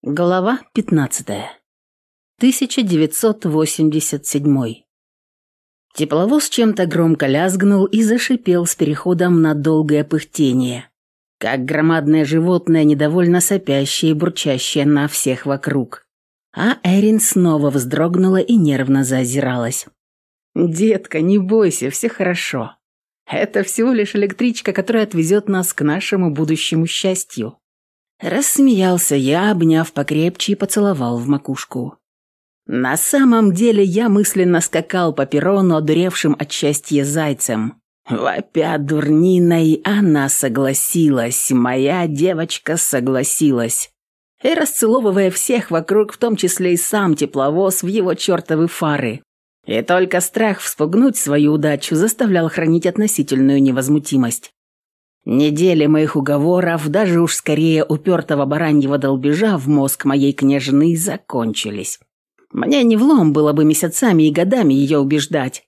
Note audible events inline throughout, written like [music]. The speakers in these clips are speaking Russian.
Глава 15. 1987. Тепловоз чем-то громко лязгнул и зашипел с переходом на долгое пыхтение, как громадное животное, недовольно сопящее и бурчащее на всех вокруг. А Эрин снова вздрогнула и нервно заозиралась. «Детка, не бойся, все хорошо. Это всего лишь электричка, которая отвезет нас к нашему будущему счастью». Рассмеялся я, обняв покрепче и поцеловал в макушку. На самом деле я мысленно скакал по перрону, одуревшим от счастья зайцем. Вопя дурниной, она согласилась, моя девочка согласилась. И расцеловывая всех вокруг, в том числе и сам тепловоз, в его чертовы фары. И только страх вспугнуть свою удачу заставлял хранить относительную невозмутимость. Недели моих уговоров, даже уж скорее упертого бараньего долбежа в мозг моей княжны закончились. Мне не влом было бы месяцами и годами ее убеждать,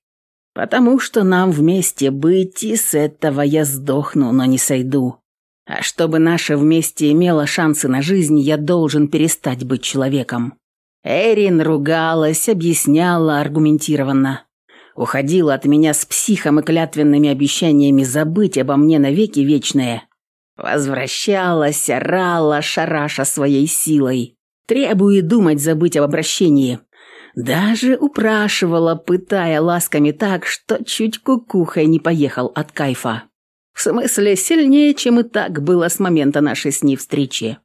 потому что нам вместе быть, и с этого я сдохну, но не сойду. А чтобы наше вместе имело шансы на жизнь, я должен перестать быть человеком. Эрин ругалась, объясняла аргументированно. Уходила от меня с психом и клятвенными обещаниями забыть обо мне навеки вечное. Возвращалась, орала, шараша своей силой. Требуя думать забыть об обращении. Даже упрашивала, пытая ласками так, что чуть кукухой не поехал от кайфа. В смысле, сильнее, чем и так было с момента нашей с ней встречи.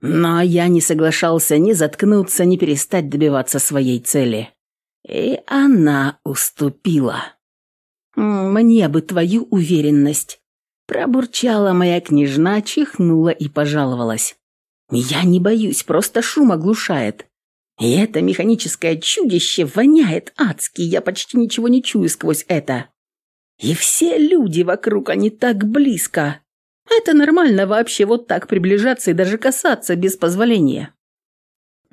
Но я не соглашался ни заткнуться, ни перестать добиваться своей цели. И она уступила. «Мне бы твою уверенность», – пробурчала моя княжна, чихнула и пожаловалась. «Я не боюсь, просто шум оглушает. И это механическое чудище воняет адски, я почти ничего не чую сквозь это. И все люди вокруг, они так близко. Это нормально вообще вот так приближаться и даже касаться без позволения.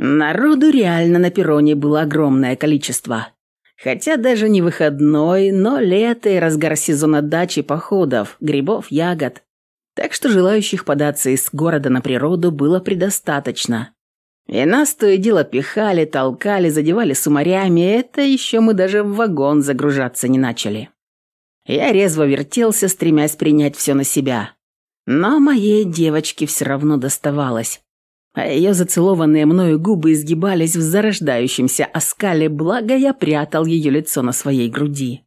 Народу реально на перроне было огромное количество. Хотя даже не выходной, но лето и разгар сезона дачи походов, грибов, ягод. Так что желающих податься из города на природу было предостаточно. И нас то и дело пихали, толкали, задевали сумарями, это еще мы даже в вагон загружаться не начали. Я резво вертелся, стремясь принять все на себя. Но моей девочке все равно доставалось а ее зацелованные мною губы изгибались в зарождающемся оскале, благо я прятал ее лицо на своей груди.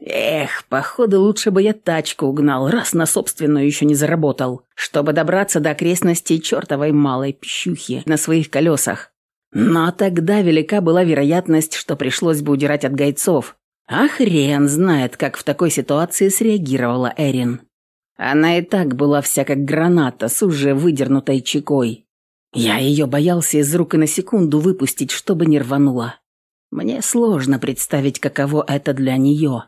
Эх, походу лучше бы я тачку угнал, раз на собственную еще не заработал, чтобы добраться до окрестностей чертовой малой пищухи на своих колесах. Но тогда велика была вероятность, что пришлось бы удирать от гайцов. А хрен знает, как в такой ситуации среагировала Эрин. Она и так была вся как граната с уже выдернутой чекой. Я ее боялся из рук и на секунду выпустить, чтобы не рванула. Мне сложно представить, каково это для нее.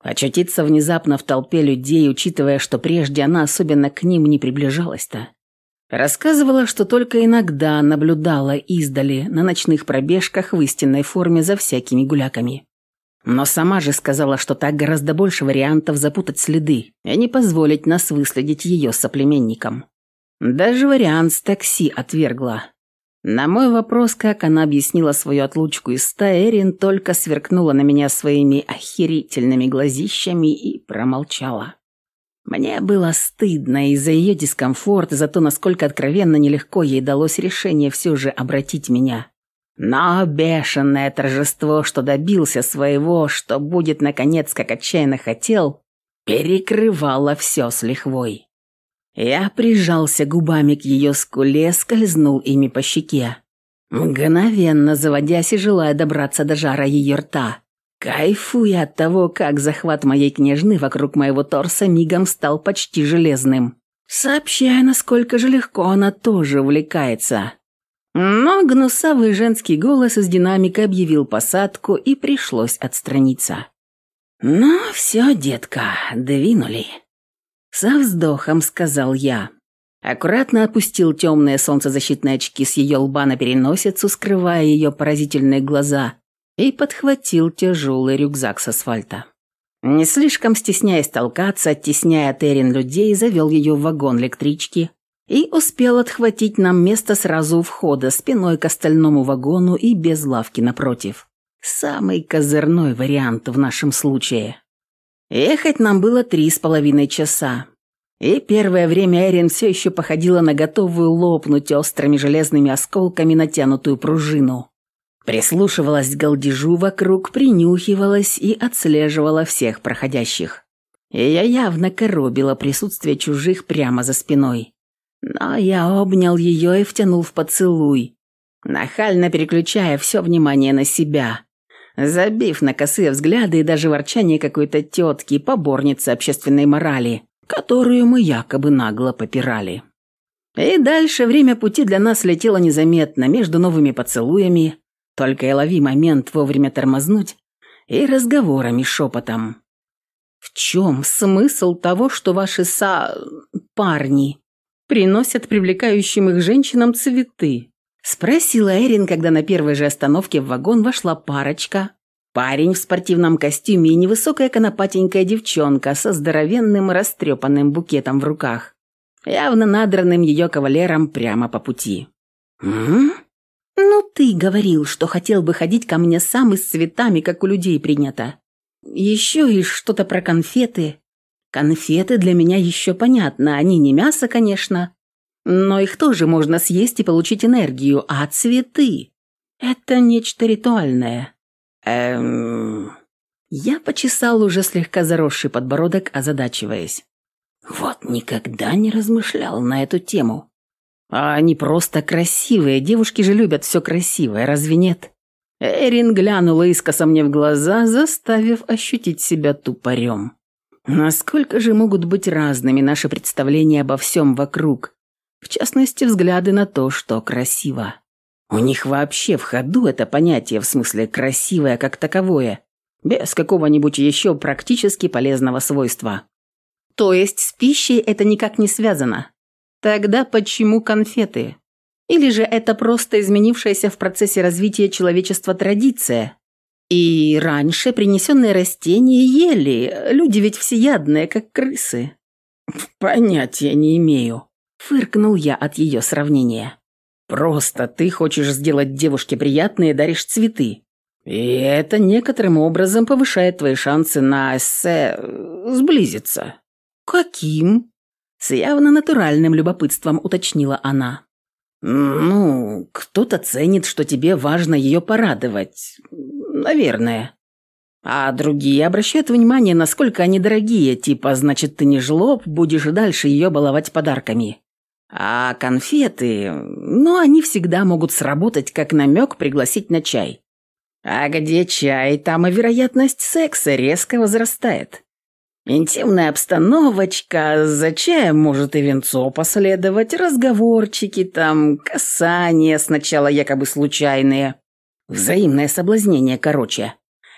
Очутиться внезапно в толпе людей, учитывая, что прежде она особенно к ним не приближалась-то. Рассказывала, что только иногда наблюдала издали на ночных пробежках в истинной форме за всякими гуляками. Но сама же сказала, что так гораздо больше вариантов запутать следы и не позволить нас выследить ее соплеменникам. Даже вариант с такси отвергла. На мой вопрос, как она объяснила свою отлучку из стаи, Эрин только сверкнула на меня своими охерительными глазищами и промолчала. Мне было стыдно из-за ее дискомфорта, за то, насколько откровенно нелегко ей далось решение все же обратить меня. Но бешеное торжество, что добился своего, что будет наконец, как отчаянно хотел, перекрывало все с лихвой. Я прижался губами к ее скуле, скользнул ими по щеке. Мгновенно заводясь и желая добраться до жара ее рта. Кайфуя от того, как захват моей княжны вокруг моего торса мигом стал почти железным. Сообщая, насколько же легко она тоже увлекается. Но гнусавый женский голос из динамика объявил посадку, и пришлось отстраниться. «Ну все, детка, двинули». Со вздохом сказал я. Аккуратно опустил темные солнцезащитные очки с ее лба на переносицу, скрывая ее поразительные глаза, и подхватил тяжелый рюкзак с асфальта. Не слишком стесняясь толкаться, оттесняя Терин людей, завел ее в вагон электрички и успел отхватить нам место сразу у входа, спиной к остальному вагону и без лавки напротив. Самый козырной вариант в нашем случае. Ехать нам было три с половиной часа. И первое время Эрин все еще походила на готовую лопнуть острыми железными осколками натянутую пружину. Прислушивалась к галдежу вокруг, принюхивалась и отслеживала всех проходящих. Я явно коробила присутствие чужих прямо за спиной. Но я обнял ее и втянул в поцелуй, нахально переключая все внимание на себя, забив на косые взгляды и даже ворчание какой-то тетки, поборницы общественной морали, которую мы якобы нагло попирали. И дальше время пути для нас летело незаметно между новыми поцелуями, только и лови момент вовремя тормознуть, и разговорами шепотом. В чем смысл того, что ваши са... парни приносят привлекающим их женщинам цветы?» Спросила Эрин, когда на первой же остановке в вагон вошла парочка. Парень в спортивном костюме и невысокая конопатенькая девчонка со здоровенным растрепанным букетом в руках, явно надранным ее кавалером прямо по пути. «М? Ну ты говорил, что хотел бы ходить ко мне сам и с цветами, как у людей принято. Еще и что-то про конфеты. Конфеты для меня еще понятно, они не мясо, конечно, но их тоже можно съесть и получить энергию, а цветы – это нечто ритуальное. Эм... Я почесал уже слегка заросший подбородок, озадачиваясь. Вот никогда не размышлял на эту тему. А они просто красивые, девушки же любят все красивое, разве нет? Эрин глянула искоса мне в глаза, заставив ощутить себя тупорем. Насколько же могут быть разными наши представления обо всем вокруг, в частности, взгляды на то, что красиво. У них вообще в ходу это понятие в смысле «красивое» как таковое, без какого-нибудь еще практически полезного свойства. То есть с пищей это никак не связано. Тогда почему конфеты? Или же это просто изменившаяся в процессе развития человечества традиция, и раньше принесенные растения ели, люди ведь всеядные, как крысы. Понятия не имею. Фыркнул я от ее сравнения. Просто ты хочешь сделать девушке приятное и даришь цветы. И это некоторым образом повышает твои шансы на эссе сблизиться. Каким? С явно натуральным любопытством уточнила она. «Ну, кто-то ценит, что тебе важно ее порадовать. Наверное. А другие обращают внимание, насколько они дорогие, типа, значит, ты не жлоб, будешь дальше ее баловать подарками. А конфеты, ну, они всегда могут сработать как намек пригласить на чай. А где чай, там и вероятность секса резко возрастает. Интимная обстановочка, за чаем может и венцо последовать, разговорчики там, касания сначала якобы случайные. Взаимное соблазнение, короче.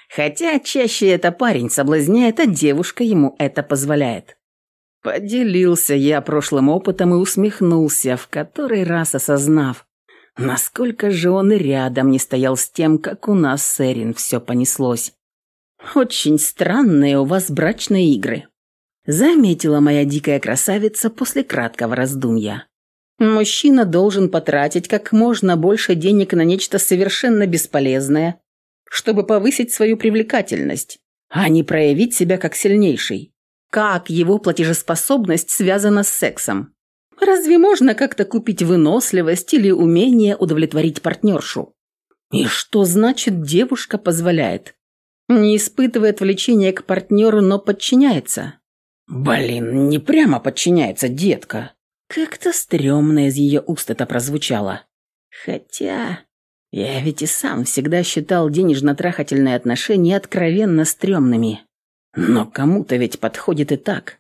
Хотя чаще это парень соблазняет, а девушка ему это позволяет. Поделился я прошлым опытом и усмехнулся, в который раз осознав, насколько же он рядом не стоял с тем, как у нас с Эрин все понеслось. «Очень странные у вас брачные игры», – заметила моя дикая красавица после краткого раздумья. «Мужчина должен потратить как можно больше денег на нечто совершенно бесполезное, чтобы повысить свою привлекательность, а не проявить себя как сильнейший. Как его платежеспособность связана с сексом? Разве можно как-то купить выносливость или умение удовлетворить партнершу? И что значит девушка позволяет? Не испытывает влечения к партнеру, но подчиняется. Блин, не прямо подчиняется, детка. Как-то стрёмно из ее уст это прозвучало. Хотя... Я ведь и сам всегда считал денежно-трахательные отношения откровенно стрёмными. Но кому-то ведь подходит и так.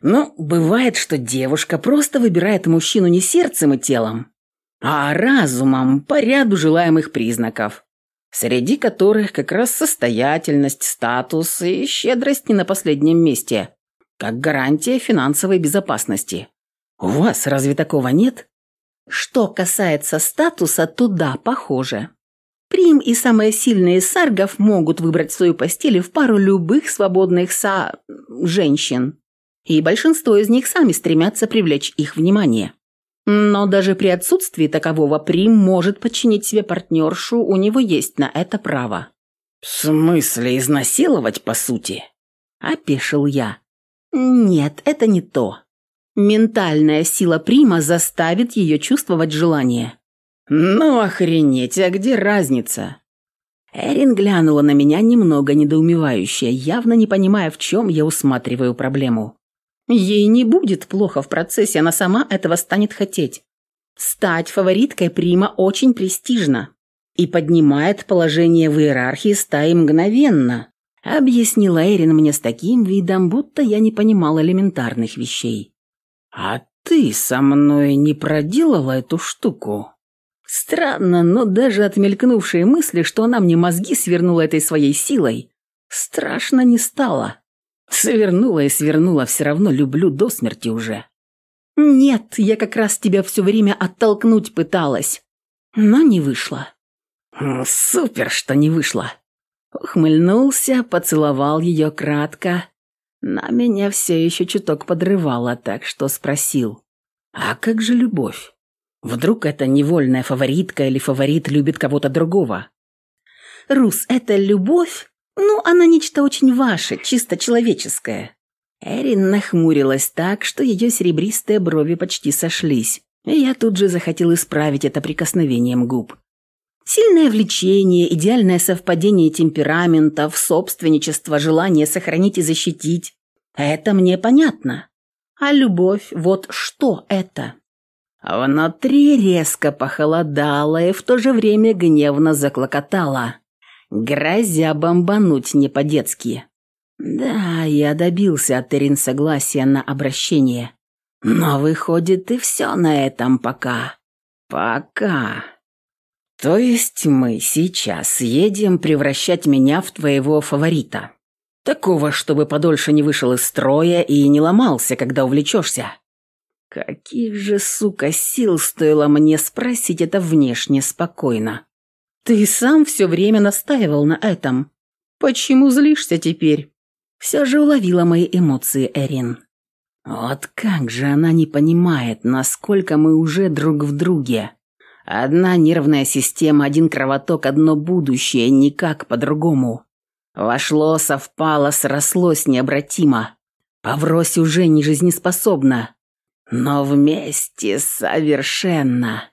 Но бывает, что девушка просто выбирает мужчину не сердцем и телом, а разумом по ряду желаемых признаков среди которых как раз состоятельность, статус и щедрость не на последнем месте, как гарантия финансовой безопасности. У вас разве такого нет? Что касается статуса, то да, похоже. Прим и самые сильные саргов могут выбрать свою постель в пару любых свободных са... женщин. И большинство из них сами стремятся привлечь их внимание. Но даже при отсутствии такового Прим может подчинить себе партнершу, у него есть на это право. «В смысле изнасиловать, по сути?» – опешил я. «Нет, это не то. Ментальная сила Прима заставит ее чувствовать желание». «Ну охренеть, а где разница?» Эрин глянула на меня немного недоумевающе, явно не понимая, в чем я усматриваю проблему. Ей не будет плохо в процессе, она сама этого станет хотеть. Стать фавориткой Прима очень престижно и поднимает положение в иерархии стаи мгновенно, объяснила Эрин мне с таким видом, будто я не понимал элементарных вещей. «А ты со мной не проделала эту штуку?» Странно, но даже от мелькнувшей мысли, что она мне мозги свернула этой своей силой, страшно не стало. Свернула и свернула, все равно люблю до смерти уже. Нет, я как раз тебя все время оттолкнуть пыталась, но не вышло. Супер, что не вышло. Ухмыльнулся, поцеловал ее кратко. На меня все еще чуток подрывало, так что спросил. А как же любовь? Вдруг это невольная фаворитка или фаворит любит кого-то другого? Рус, это любовь? Ну, она нечто очень ваше, чисто человеческое. Эрин нахмурилась так, что ее серебристые брови почти сошлись. И я тут же захотел исправить это прикосновением губ. Сильное влечение, идеальное совпадение темпераментов, собственничество, желание сохранить и защитить. Это мне понятно. А любовь, вот что это? Внутри резко похолодало и в то же время гневно заклокотало грозя бомбануть не по-детски. Да, я добился от Эрин согласия на обращение. Но выходит и все на этом пока. Пока. То есть мы сейчас едем превращать меня в твоего фаворита. Такого, чтобы подольше не вышел из строя и не ломался, когда увлечешься. Каких же, сука, сил стоило мне спросить это внешне спокойно. Ты сам все время настаивал на этом. Почему злишься теперь? Все же уловила мои эмоции Эрин. Вот как же она не понимает, насколько мы уже друг в друге. Одна нервная система, один кровоток, одно будущее, никак по-другому. Вошло, совпало, срослось необратимо. Поврось уже не жизнеспособна. Но вместе совершенно.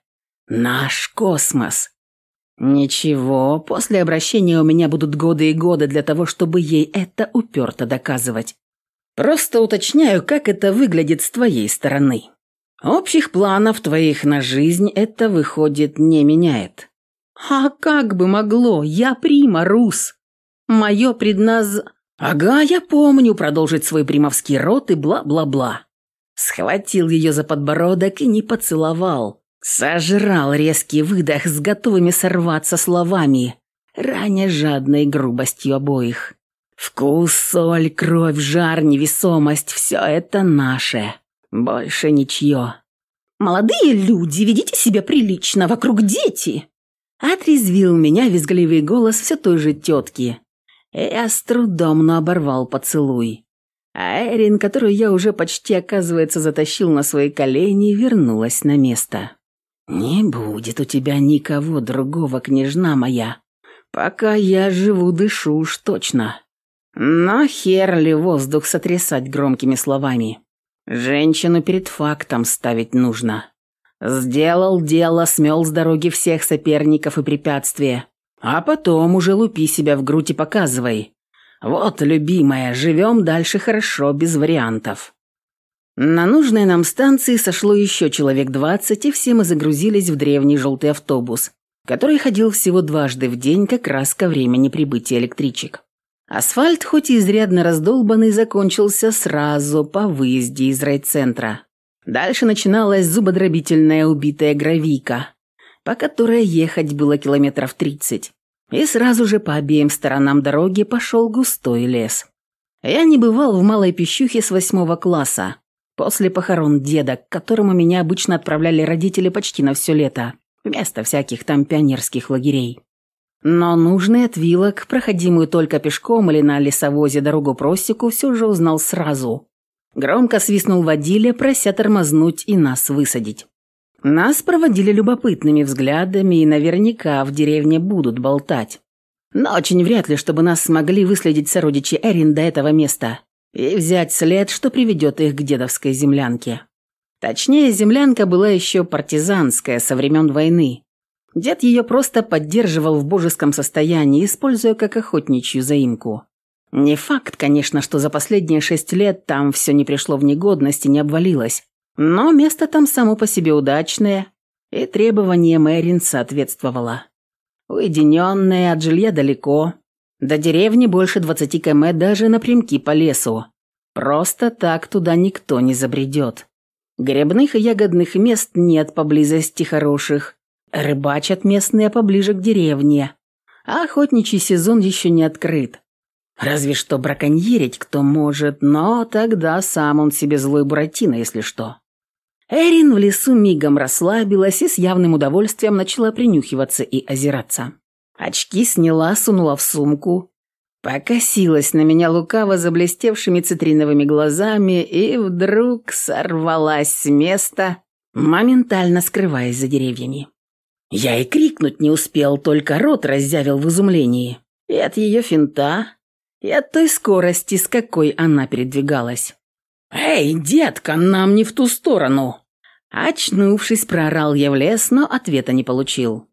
Наш космос. «Ничего, после обращения у меня будут годы и годы для того, чтобы ей это уперто доказывать. Просто уточняю, как это выглядит с твоей стороны. Общих планов твоих на жизнь это, выходит, не меняет». «А как бы могло? Я прима, Рус. Мое предназ...» «Ага, я помню продолжить свой примовский рот и бла-бла-бла». Схватил ее за подбородок и не поцеловал Сожрал резкий выдох с готовыми сорваться словами, раня жадной грубостью обоих. Вкус, соль, кровь, жар, невесомость – все это наше. Больше ничье. «Молодые люди, ведите себя прилично, вокруг дети!» Отрезвил меня визгливый голос все той же тетки. Я с трудом, но оборвал поцелуй. А Эрин, которую я уже почти, оказывается, затащил на свои колени, вернулась на место. «Не будет у тебя никого другого, княжна моя, пока я живу, дышу уж точно. Но хер ли воздух сотрясать громкими словами? Женщину перед фактом ставить нужно. Сделал дело, смел с дороги всех соперников и препятствия, а потом уже лупи себя в грудь и показывай. Вот, любимая, живем дальше хорошо, без вариантов». На нужной нам станции сошло еще человек двадцать, и все мы загрузились в древний желтый автобус, который ходил всего дважды в день как раз ко времени прибытия электричек. Асфальт, хоть и изрядно раздолбанный, закончился сразу по выезде из райцентра. Дальше начиналась зубодробительная убитая гравийка, по которой ехать было километров тридцать. И сразу же по обеим сторонам дороги пошел густой лес. Я не бывал в малой пищухе с восьмого класса, После похорон деда, к которому меня обычно отправляли родители почти на все лето, вместо всяких там пионерских лагерей. Но нужный от вилок, проходимую только пешком или на лесовозе дорогу просеку, все же узнал сразу. Громко свистнул водиле, прося тормознуть и нас высадить. Нас проводили любопытными взглядами и наверняка в деревне будут болтать. Но очень вряд ли, чтобы нас смогли выследить сородичи Эрин до этого места и взять след, что приведет их к дедовской землянке. Точнее, землянка была еще партизанская со времен войны. Дед ее просто поддерживал в божеском состоянии, используя как охотничью заимку. Не факт, конечно, что за последние шесть лет там все не пришло в негодность и не обвалилось, но место там само по себе удачное, и требованиям Эрин соответствовало. Уединенное, от жилья далеко, до деревни больше двадцати км даже напрямки по лесу. Просто так туда никто не забредет. Грибных и ягодных мест нет поблизости хороших. Рыбачат местные поближе к деревне. А охотничий сезон еще не открыт. Разве что браконьерить кто может, но тогда сам он себе злой Буратино, если что. Эрин в лесу мигом расслабилась и с явным удовольствием начала принюхиваться и озираться. Очки сняла, сунула в сумку, Покосилась на меня лукаво заблестевшими цитриновыми глазами и вдруг сорвалась с места, моментально скрываясь за деревьями. Я и крикнуть не успел, только рот раззявил в изумлении. И от ее финта, и от той скорости, с какой она передвигалась. «Эй, детка, нам не в ту сторону!» Очнувшись, проорал я в лес, но ответа не получил.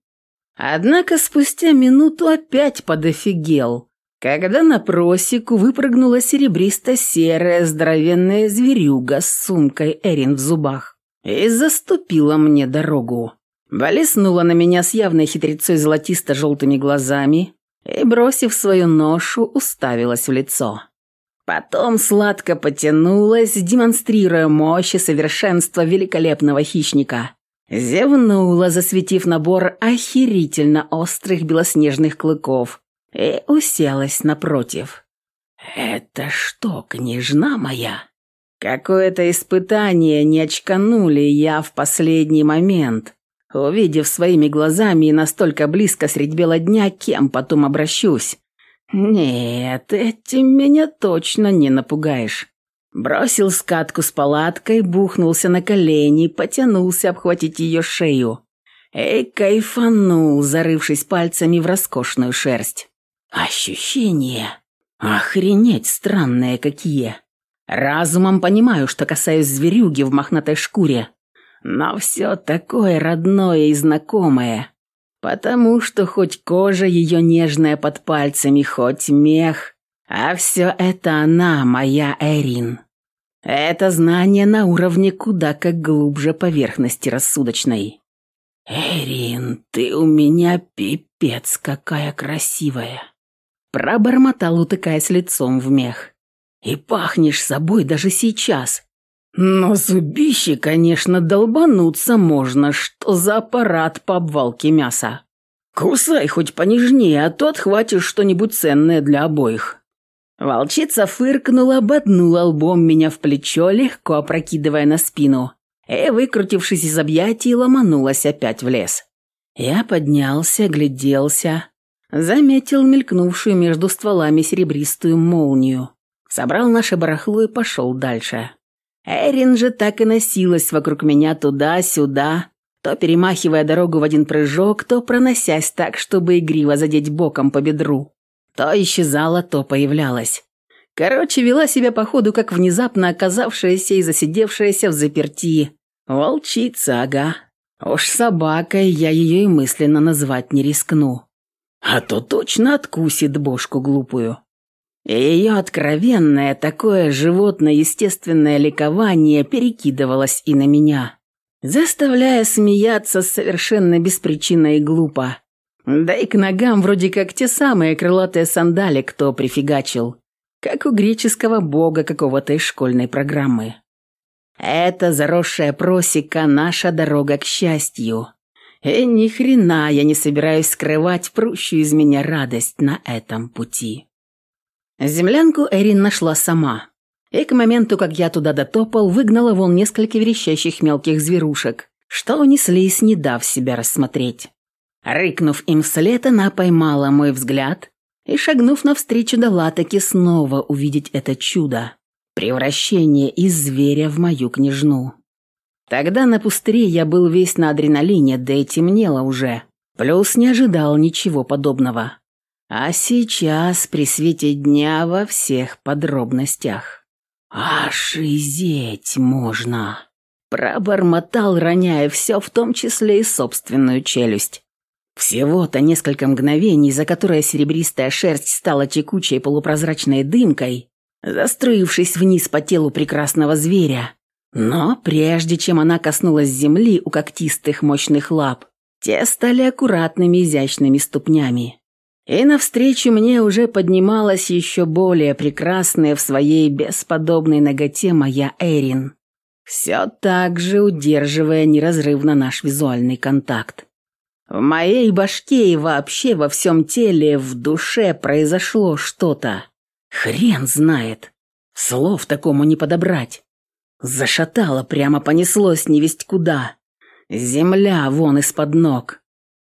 Однако спустя минуту опять подофигел – когда на просеку выпрыгнула серебристо-серая здоровенная зверюга с сумкой Эрин в зубах и заступила мне дорогу. Блеснула на меня с явной хитрецой золотисто-желтыми глазами и, бросив свою ношу, уставилась в лицо. Потом сладко потянулась, демонстрируя мощь и совершенство великолепного хищника. Зевнула, засветив набор охерительно острых белоснежных клыков, и уселась напротив. «Это что, княжна моя?» Какое-то испытание не очканули я в последний момент, увидев своими глазами и настолько близко средь бела дня, кем потом обращусь. Нет, этим меня точно не напугаешь. Бросил скатку с палаткой, бухнулся на колени, потянулся обхватить ее шею. И кайфанул, зарывшись пальцами в роскошную шерсть. Ощущения. Охренеть странные какие. Разумом понимаю, что касаюсь зверюги в мохнатой шкуре. Но все такое родное и знакомое. Потому что хоть кожа ее нежная под пальцами, хоть мех, а все это она, моя Эрин. Это знание на уровне куда как глубже поверхности рассудочной. «Эрин, ты у меня пипец какая красивая!» Пробормотал, утыкаясь лицом в мех. «И пахнешь собой даже сейчас. Но зубище, конечно, долбануться можно, что за аппарат по обвалке мяса. Кусай хоть понежнее, а то отхватишь что-нибудь ценное для обоих». Волчица фыркнула, ободнула лбом меня в плечо, легко опрокидывая на спину, и, выкрутившись из объятий, ломанулась опять в лес. Я поднялся, гляделся, Заметил мелькнувшую между стволами серебристую молнию. Собрал наше барахло и пошел дальше. Эрин же так и носилась вокруг меня туда-сюда, то перемахивая дорогу в один прыжок, то проносясь так, чтобы игриво задеть боком по бедру. То исчезала, то появлялась. Короче, вела себя походу, как внезапно оказавшаяся и засидевшаяся в заперти. Волчица, ага. Уж собакой я ее и мысленно назвать не рискну а то точно откусит бошку глупую. Ее откровенное такое животно-естественное ликование перекидывалось и на меня, заставляя смеяться совершенно беспричинно и глупо. Да и к ногам вроде как те самые крылатые сандали, кто прифигачил, как у греческого бога какого-то из школьной программы. Это заросшая просека – наша дорога к счастью. И ни хрена я не собираюсь скрывать прущую из меня радость на этом пути. Землянку Эрин нашла сама. И к моменту, как я туда дотопал, выгнала вон несколько верещащих мелких зверушек, что унеслись, не дав себя рассмотреть. Рыкнув им вслед, она поймала мой взгляд и, шагнув навстречу, дала таки снова увидеть это чудо – превращение из зверя в мою княжну. Тогда на пустыре я был весь на адреналине, да и темнело уже. Плюс не ожидал ничего подобного. А сейчас при свете дня во всех подробностях. «Ошизеть можно!» Пробормотал, роняя все, в том числе и собственную челюсть. Всего-то несколько мгновений, за которые серебристая шерсть стала текучей полупрозрачной дымкой, заструившись вниз по телу прекрасного зверя. Но прежде чем она коснулась земли у когтистых мощных лап, те стали аккуратными изящными ступнями. И навстречу мне уже поднималась еще более прекрасная в своей бесподобной ноготе моя Эрин, все так же удерживая неразрывно наш визуальный контакт. В моей башке и вообще во всем теле, в душе произошло что-то. Хрен знает. Слов такому не подобрать. Зашатало, прямо понеслось невесть куда. Земля вон из-под ног.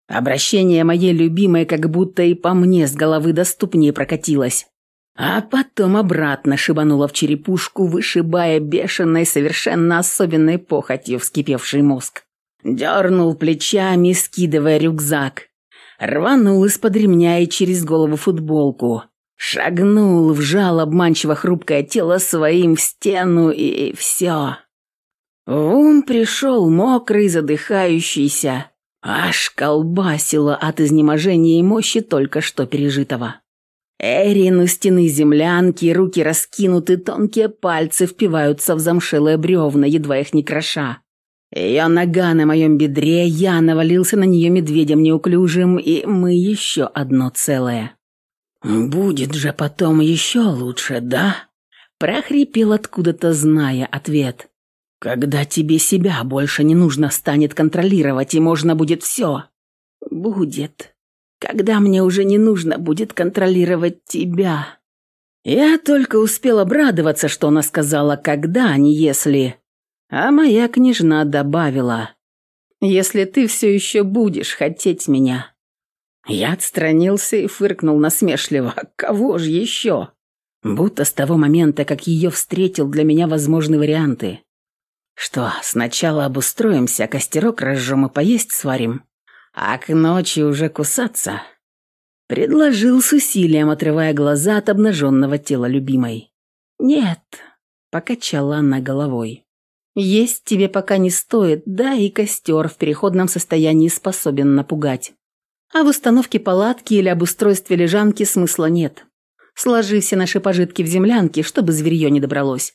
Обращение моей любимой как будто и по мне с головы до ступней прокатилось. А потом обратно шибануло в черепушку, вышибая бешеной, совершенно особенной похотью вскипевший мозг. Дернул плечами, скидывая рюкзак. Рванул из-под ремня и через голову футболку. Шагнул, вжал обманчиво хрупкое тело своим в стену и все. В ум пришел мокрый, задыхающийся. Аж колбасило от изнеможения и мощи только что пережитого. Эрин у стены землянки, руки раскинуты, тонкие пальцы впиваются в замшелые бревна, едва их не кроша. Ее нога на моем бедре, я навалился на нее медведем неуклюжим, и мы еще одно целое. «Будет же потом еще лучше, да?» Прохрипел откуда-то, зная ответ. Когда тебе себя больше не нужно станет контролировать, и можно будет все. Будет. Когда мне уже не нужно будет контролировать тебя. Я только успел обрадоваться, что она сказала «когда», а не «если». А моя княжна добавила «если ты все еще будешь хотеть меня». Я отстранился и фыркнул насмешливо. «Кого же еще?» Будто с того момента, как ее встретил, для меня возможны варианты. Что, сначала обустроимся, костерок разжжем и поесть сварим, а к ночи уже кусаться?» Предложил с усилием, отрывая глаза от обнаженного тела любимой. «Нет», — покачала она головой. «Есть тебе пока не стоит, да и костер в переходном состоянии способен напугать. А в установке палатки или обустройстве лежанки смысла нет. Сложи все наши пожитки в землянке, чтобы зверье не добралось.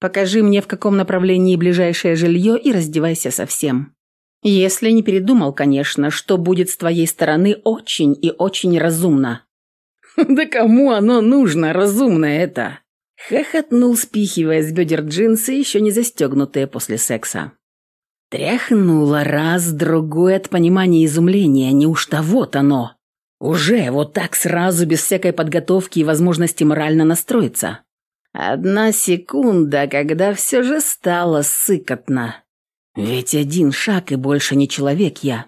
Покажи мне, в каком направлении ближайшее жилье, и раздевайся совсем. Если не передумал, конечно, что будет с твоей стороны очень и очень разумно». [laughs] «Да кому оно нужно, разумное это?» Хохотнул, спихивая с бедер джинсы, еще не застегнутые после секса. Тряхнула раз, другой от понимания изумления, неужто вот оно. Уже вот так сразу, без всякой подготовки и возможности морально настроиться. Одна секунда, когда все же стало сыкотно. Ведь один шаг и больше не человек я.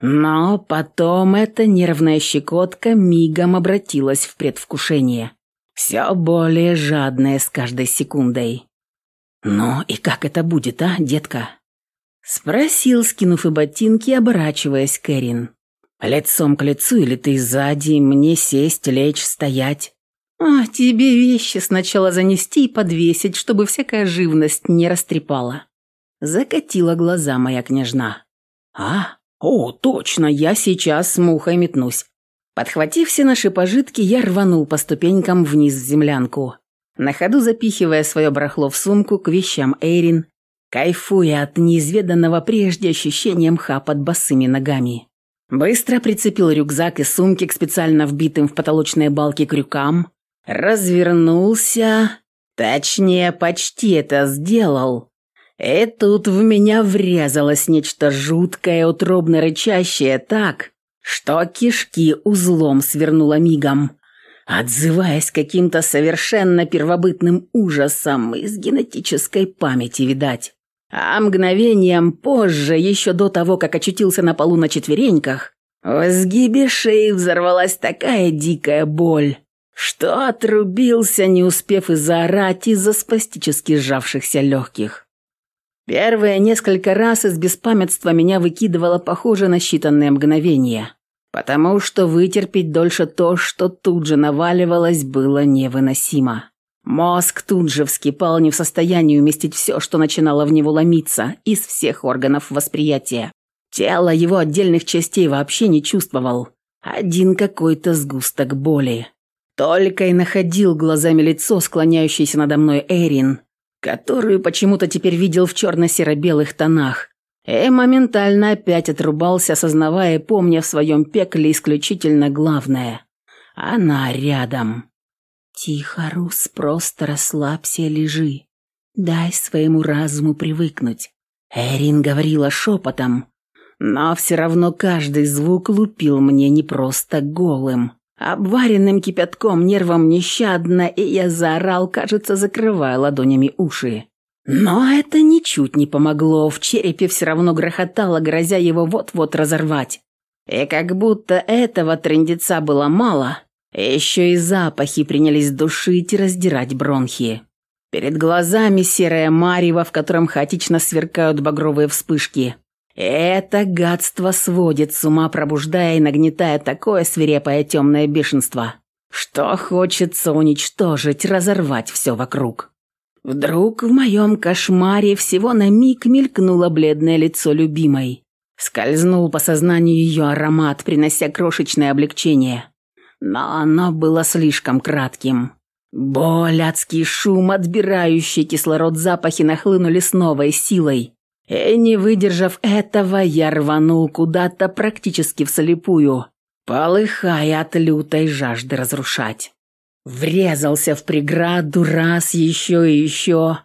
Но потом эта нервная щекотка мигом обратилась в предвкушение. Все более жадное с каждой секундой. «Ну и как это будет, а, детка?» Спросил, скинув и ботинки, оборачиваясь Кэрин. «Лицом к лицу или ты сзади, мне сесть, лечь, стоять?» «А тебе вещи сначала занести и подвесить, чтобы всякая живность не растрепала». Закатила глаза моя княжна. «А? О, точно, я сейчас с мухой метнусь». Подхватив все наши пожитки, я рванул по ступенькам вниз в землянку, на ходу запихивая свое барахло в сумку к вещам Эйрин, кайфуя от неизведанного прежде ощущения мха под босыми ногами. Быстро прицепил рюкзак и сумки к специально вбитым в потолочные балки крюкам, развернулся, точнее, почти это сделал, и тут в меня врезалось нечто жуткое, утробно рычащее так, что кишки узлом свернуло мигом, отзываясь каким-то совершенно первобытным ужасом из генетической памяти, видать. А мгновением позже, еще до того, как очутился на полу на четвереньках, в сгибе шеи взорвалась такая дикая боль, что отрубился, не успев и заорать из-за спастически сжавшихся легких. Первые несколько раз из беспамятства меня выкидывало похоже на считанные мгновения, потому что вытерпеть дольше то, что тут же наваливалось, было невыносимо. Мозг тут же вскипал не в состоянии уместить все, что начинало в него ломиться, из всех органов восприятия. Тело его отдельных частей вообще не чувствовал. Один какой-то сгусток боли. Только и находил глазами лицо, склоняющееся надо мной Эрин, которую почему-то теперь видел в черно-серо-белых тонах, и моментально опять отрубался, осознавая и помня в своем пекле исключительно главное. Она рядом. «Тихо, Рус, просто расслабься, лежи. Дай своему разуму привыкнуть». Эрин говорила шепотом, но все равно каждый звук лупил мне не просто голым, Обваренным кипятком нервом нещадно, и я заорал, кажется, закрывая ладонями уши. Но это ничуть не помогло, в черепе все равно грохотало, грозя его вот-вот разорвать. И как будто этого трындеца было мало, еще и запахи принялись душить и раздирать бронхи. Перед глазами серое марево, в котором хаотично сверкают багровые вспышки. Это гадство сводит с ума, пробуждая и нагнетая такое свирепое темное бешенство, что хочется уничтожить, разорвать все вокруг. Вдруг в моем кошмаре всего на миг мелькнуло бледное лицо любимой. Скользнул по сознанию ее аромат, принося крошечное облегчение. Но оно было слишком кратким. Боль, адский шум, отбирающий кислород запахи нахлынули с новой силой, и не выдержав этого, я рванул куда-то практически вслепую, полыхая от лютой жажды разрушать. Врезался в преграду раз, еще и еще.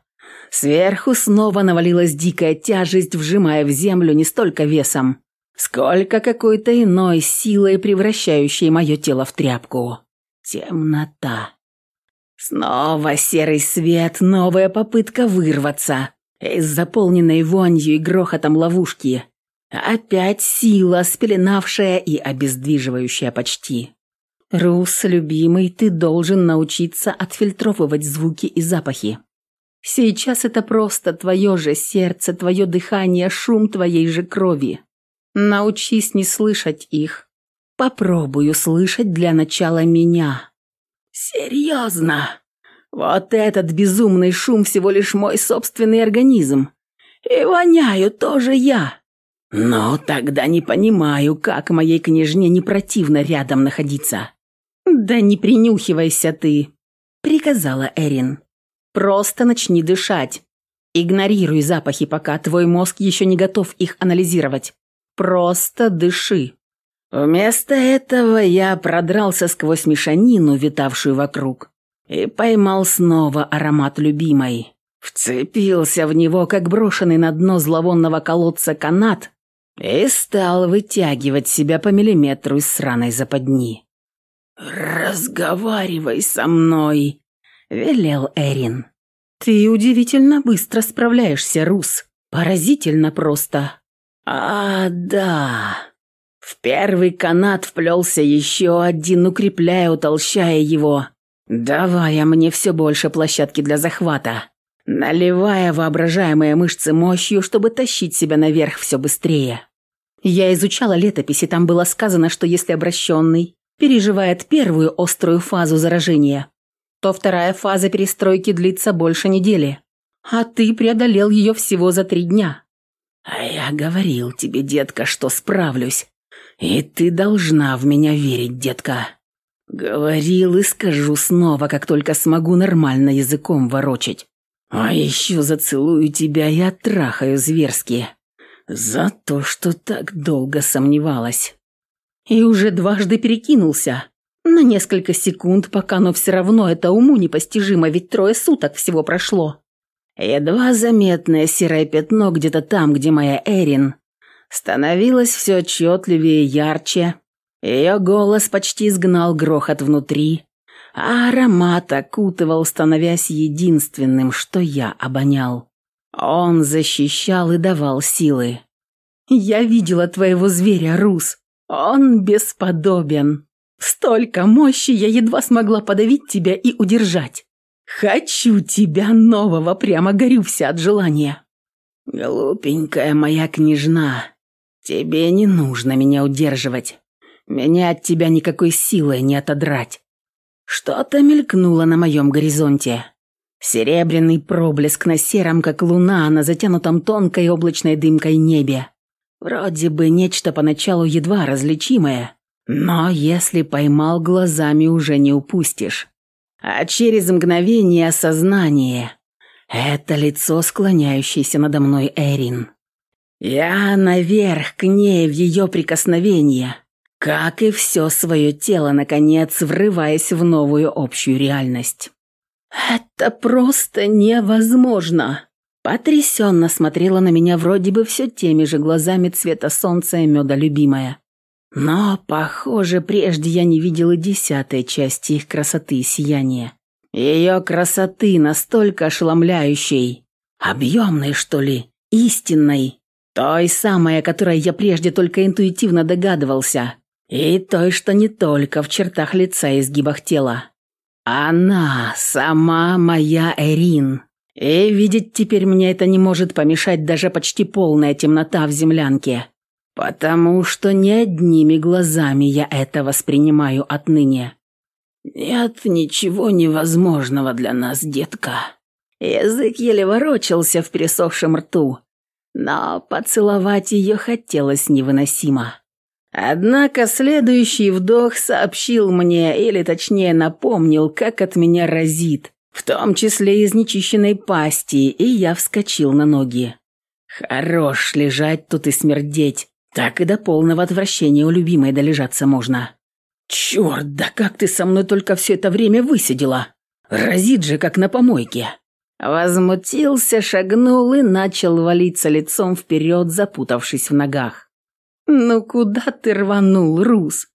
Сверху снова навалилась дикая тяжесть, вжимая в землю не столько весом, сколько какой-то иной силой, превращающей мое тело в тряпку. Темнота. Снова серый свет, новая попытка вырваться из заполненной вонью и грохотом ловушки. Опять сила, спеленавшая и обездвиживающая почти. «Рус, любимый, ты должен научиться отфильтровывать звуки и запахи. Сейчас это просто твое же сердце, твое дыхание, шум твоей же крови. Научись не слышать их. Попробую слышать для начала меня». «Серьезно?» Вот этот безумный шум всего лишь мой собственный организм. И воняю тоже я. Но тогда не понимаю, как моей княжне не противно рядом находиться. Да не принюхивайся ты, приказала Эрин. Просто начни дышать. Игнорируй запахи, пока твой мозг еще не готов их анализировать. Просто дыши. Вместо этого я продрался сквозь мешанину, витавшую вокруг, и поймал снова аромат любимой. Вцепился в него, как брошенный на дно зловонного колодца канат, и стал вытягивать себя по миллиметру из сраной западни. «Разговаривай со мной», — велел Эрин. «Ты удивительно быстро справляешься, Рус. Поразительно просто». «А, да». В первый канат вплелся еще один, укрепляя, утолщая его, давая мне все больше площадки для захвата, наливая воображаемые мышцы мощью, чтобы тащить себя наверх все быстрее. Я изучала летописи, там было сказано, что если обращенный переживает первую острую фазу заражения, то вторая фаза перестройки длится больше недели, а ты преодолел ее всего за три дня. А я говорил тебе, детка, что справлюсь, и ты должна в меня верить, детка. Говорил и скажу снова, как только смогу нормально языком ворочать. А еще зацелую тебя и оттрахаю зверски. За то, что так долго сомневалась. И уже дважды перекинулся. На несколько секунд, пока, но все равно это уму непостижимо, ведь трое суток всего прошло. Едва заметное серое пятно где-то там, где моя Эрин, становилось все отчетливее и ярче, ее голос почти сгнал грохот внутри, а аромат окутывал, становясь единственным, что я обонял. Он защищал и давал силы. «Я видела твоего зверя, Рус. Он бесподобен. Столько мощи я едва смогла подавить тебя и удержать. Хочу тебя нового, прямо горю вся от желания». «Глупенькая моя княжна, тебе не нужно меня удерживать. Меня от тебя никакой силой не отодрать». Что-то мелькнуло на моем горизонте. Серебряный проблеск на сером, как луна, на затянутом тонкой облачной дымкой небе. Вроде бы нечто поначалу едва различимое, но если поймал глазами, уже не упустишь. А через мгновение осознание — это лицо, склоняющееся надо мной Эрин. Я наверх к ней в ее прикосновение, как и все свое тело, наконец, врываясь в новую общую реальность. «Это просто невозможно!» Потрясенно смотрела на меня вроде бы все теми же глазами цвета солнца и меда любимая. Но, похоже, прежде я не видела десятой части их красоты и сияния. Ее красоты настолько ошеломляющей, объемной, что ли, истинной, той самой, о которой я прежде только интуитивно догадывался, и той, что не только в чертах лица и изгибах тела. Она сама моя Эрин. И видеть теперь мне это не может помешать даже почти полная темнота в землянке. Потому что не одними глазами я это воспринимаю отныне. Нет ничего невозможного для нас, детка. Язык еле ворочался в пересохшем рту, но поцеловать ее хотелось невыносимо. Однако следующий вдох сообщил мне, или точнее напомнил, как от меня разит, в том числе из нечищенной пасти, и я вскочил на ноги. Хорош лежать тут и смердеть, так и до полного отвращения у любимой долежаться можно. Черт, да как ты со мной только все это время высидела? Разит же, как на помойке. Возмутился, шагнул и начал валиться лицом вперед, запутавшись в ногах. «Ну куда ты рванул, Рус?»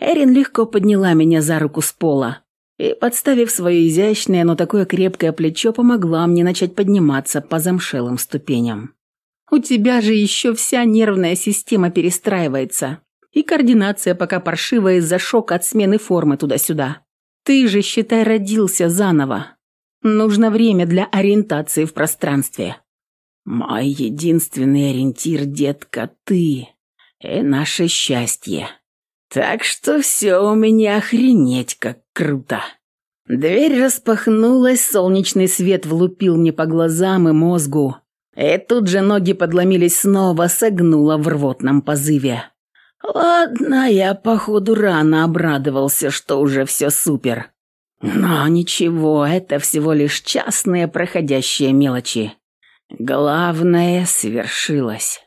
Эрин легко подняла меня за руку с пола и, подставив свое изящное, но такое крепкое плечо, помогла мне начать подниматься по замшелым ступеням. «У тебя же еще вся нервная система перестраивается, и координация пока паршивая из-за шока от смены формы туда-сюда. Ты же, считай, родился заново. Нужно время для ориентации в пространстве». «Мой единственный ориентир, детка, ты», и наше счастье. Так что все у меня охренеть как круто. Дверь распахнулась, солнечный свет влупил мне по глазам и мозгу. И тут же ноги подломились снова, согнула в рвотном позыве. Ладно, я походу рано обрадовался, что уже все супер. Но ничего, это всего лишь частные проходящие мелочи. Главное свершилось.